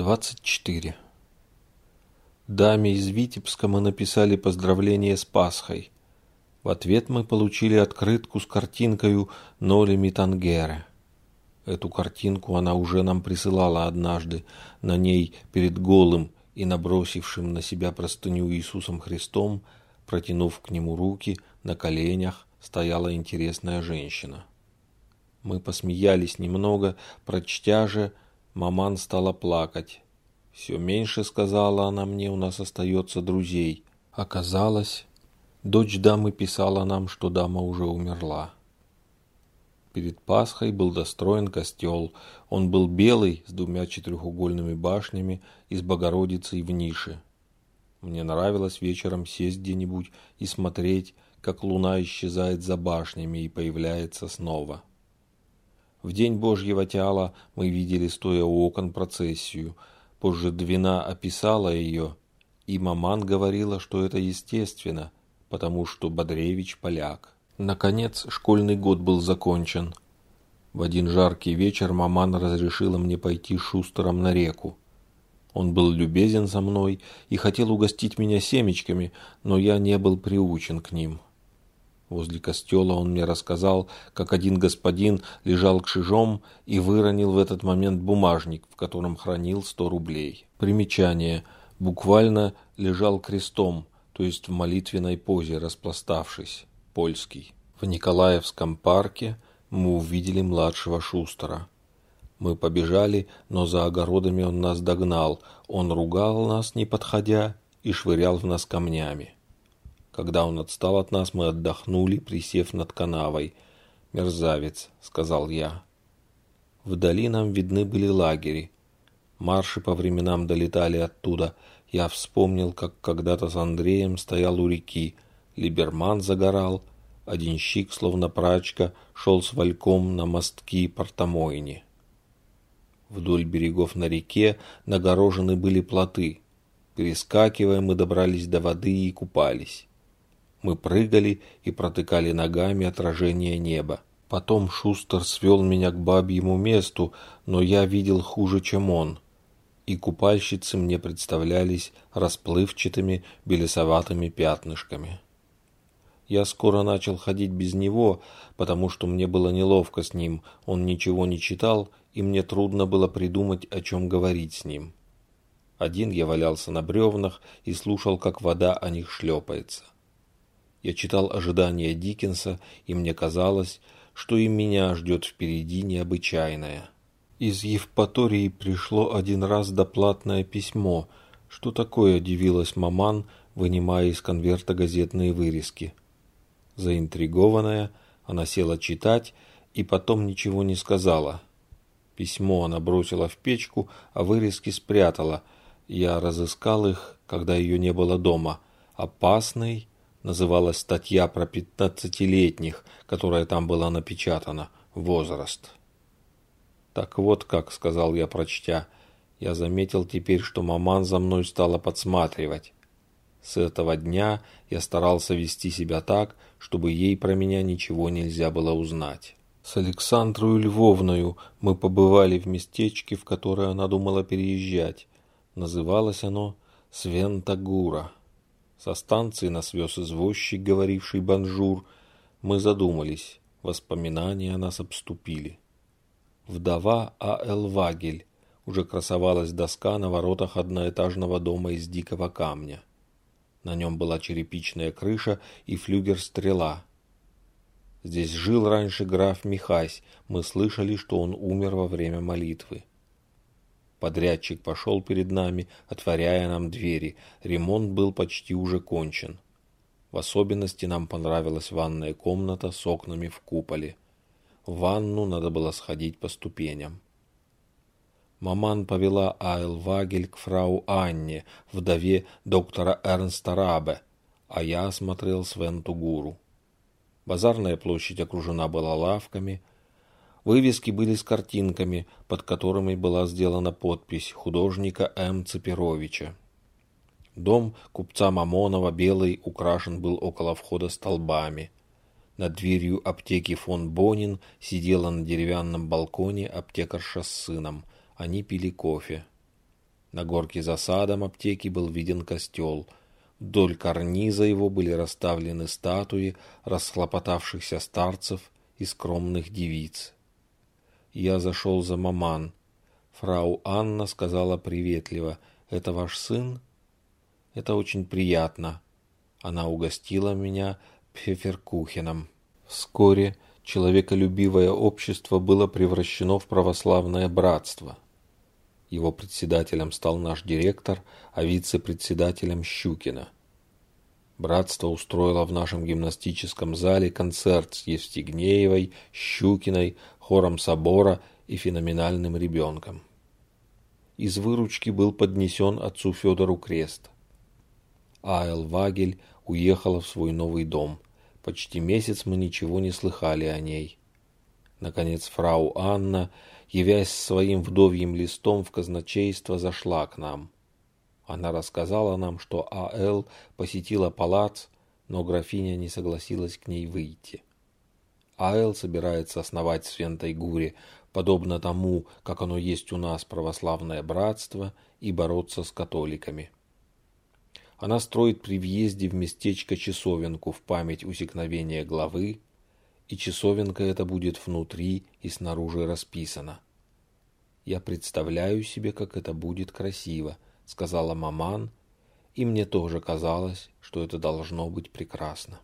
24. Даме из Витебска мы написали поздравление с Пасхой. В ответ мы получили открытку с картинкою Ноли Митангере. Эту картинку она уже нам присылала однажды. На ней перед голым и набросившим на себя простыню Иисусом Христом, протянув к нему руки, на коленях стояла интересная женщина. Мы посмеялись немного, прочтя же Маман стала плакать. Все меньше, сказала она мне, у нас остается друзей. Оказалось, дочь дамы писала нам, что дама уже умерла. Перед Пасхой был достроен костел. Он был белый, с двумя четырехугольными башнями и с Богородицей в нише. Мне нравилось вечером сесть где-нибудь и смотреть, как луна исчезает за башнями и появляется снова. В день Божьего тяла мы видели, стоя у окон, процессию. Позже Двина описала ее, и маман говорила, что это естественно, потому что Бодревич поляк. Наконец, школьный год был закончен. В один жаркий вечер маман разрешила мне пойти шустером на реку. Он был любезен со мной и хотел угостить меня семечками, но я не был приучен к ним. Возле костела он мне рассказал, как один господин лежал к шижом и выронил в этот момент бумажник, в котором хранил сто рублей. Примечание. Буквально лежал крестом, то есть в молитвенной позе, распластавшись. Польский. В Николаевском парке мы увидели младшего Шустера. Мы побежали, но за огородами он нас догнал. Он ругал нас, не подходя, и швырял в нас камнями. Когда он отстал от нас, мы отдохнули, присев над канавой. «Мерзавец», — сказал я. Вдали нам видны были лагери. Марши по временам долетали оттуда. Я вспомнил, как когда-то с Андреем стоял у реки. Либерман загорал. Один щик, словно прачка, шел с вальком на мостки портомойни. Вдоль берегов на реке нагорожены были плоты. Перескакивая, мы добрались до воды и купались. Мы прыгали и протыкали ногами отражение неба. Потом Шустер свел меня к бабьему месту, но я видел хуже, чем он. И купальщицы мне представлялись расплывчатыми белесоватыми пятнышками. Я скоро начал ходить без него, потому что мне было неловко с ним, он ничего не читал, и мне трудно было придумать, о чем говорить с ним. Один я валялся на бревнах и слушал, как вода о них шлепается. Я читал ожидания Диккенса, и мне казалось, что и меня ждет впереди необычайное. Из Евпатории пришло один раз доплатное письмо. Что такое, удивилась маман, вынимая из конверта газетные вырезки. Заинтригованная, она села читать и потом ничего не сказала. Письмо она бросила в печку, а вырезки спрятала. Я разыскал их, когда ее не было дома. Опасный называлась статья про пятнадцатилетних, которая там была напечатана, возраст. Так вот как, сказал я, прочтя, я заметил теперь, что маман за мной стала подсматривать. С этого дня я старался вести себя так, чтобы ей про меня ничего нельзя было узнать. С Александрою Львовною мы побывали в местечке, в которое она думала переезжать. Называлось оно Свентагура. Со станции нас вез извозчик, говоривший «бонжур». Мы задумались, воспоминания нас обступили. Вдова А.Л. Вагель. Уже красовалась доска на воротах одноэтажного дома из дикого камня. На нем была черепичная крыша и флюгер-стрела. Здесь жил раньше граф Михась. Мы слышали, что он умер во время молитвы. Подрядчик пошел перед нами, отворяя нам двери. Ремонт был почти уже кончен. В особенности нам понравилась ванная комната с окнами в куполе. В ванну надо было сходить по ступеням. Маман повела Айл Вагель к фрау Анне, вдове доктора Эрнста Рабе, а я осмотрел Свенту Гуру. Базарная площадь окружена была лавками, Вывески были с картинками, под которыми была сделана подпись художника М. Цепировича. Дом купца Мамонова белый украшен был около входа столбами. Над дверью аптеки фон Бонин сидела на деревянном балконе аптекарша с сыном. Они пили кофе. На горке за садом аптеки был виден костел. Вдоль карниза его были расставлены статуи расхлопотавшихся старцев и скромных девиц. Я зашел за маман. Фрау Анна сказала приветливо, «Это ваш сын?» «Это очень приятно». Она угостила меня пфеферкухеном. Вскоре человеколюбивое общество было превращено в православное братство. Его председателем стал наш директор, а вице-председателем Щукина. Братство устроило в нашем гимнастическом зале концерт с Евстигнеевой, Щукиной, хором собора и феноменальным ребенком. Из выручки был поднесен отцу Федору крест. А.Л. Вагель уехала в свой новый дом. Почти месяц мы ничего не слыхали о ней. Наконец фрау Анна, явясь своим вдовьим листом в казначейство, зашла к нам. Она рассказала нам, что А.Л. посетила палац, но графиня не согласилась к ней выйти. А.Л. собирается основать в Свентой-Гуре, подобно тому, как оно есть у нас православное братство, и бороться с католиками. Она строит при въезде в местечко часовенку в память усекновения главы, и часовенка эта будет внутри и снаружи расписана. Я представляю себе, как это будет красиво, сказала маман, и мне тоже казалось, что это должно быть прекрасно.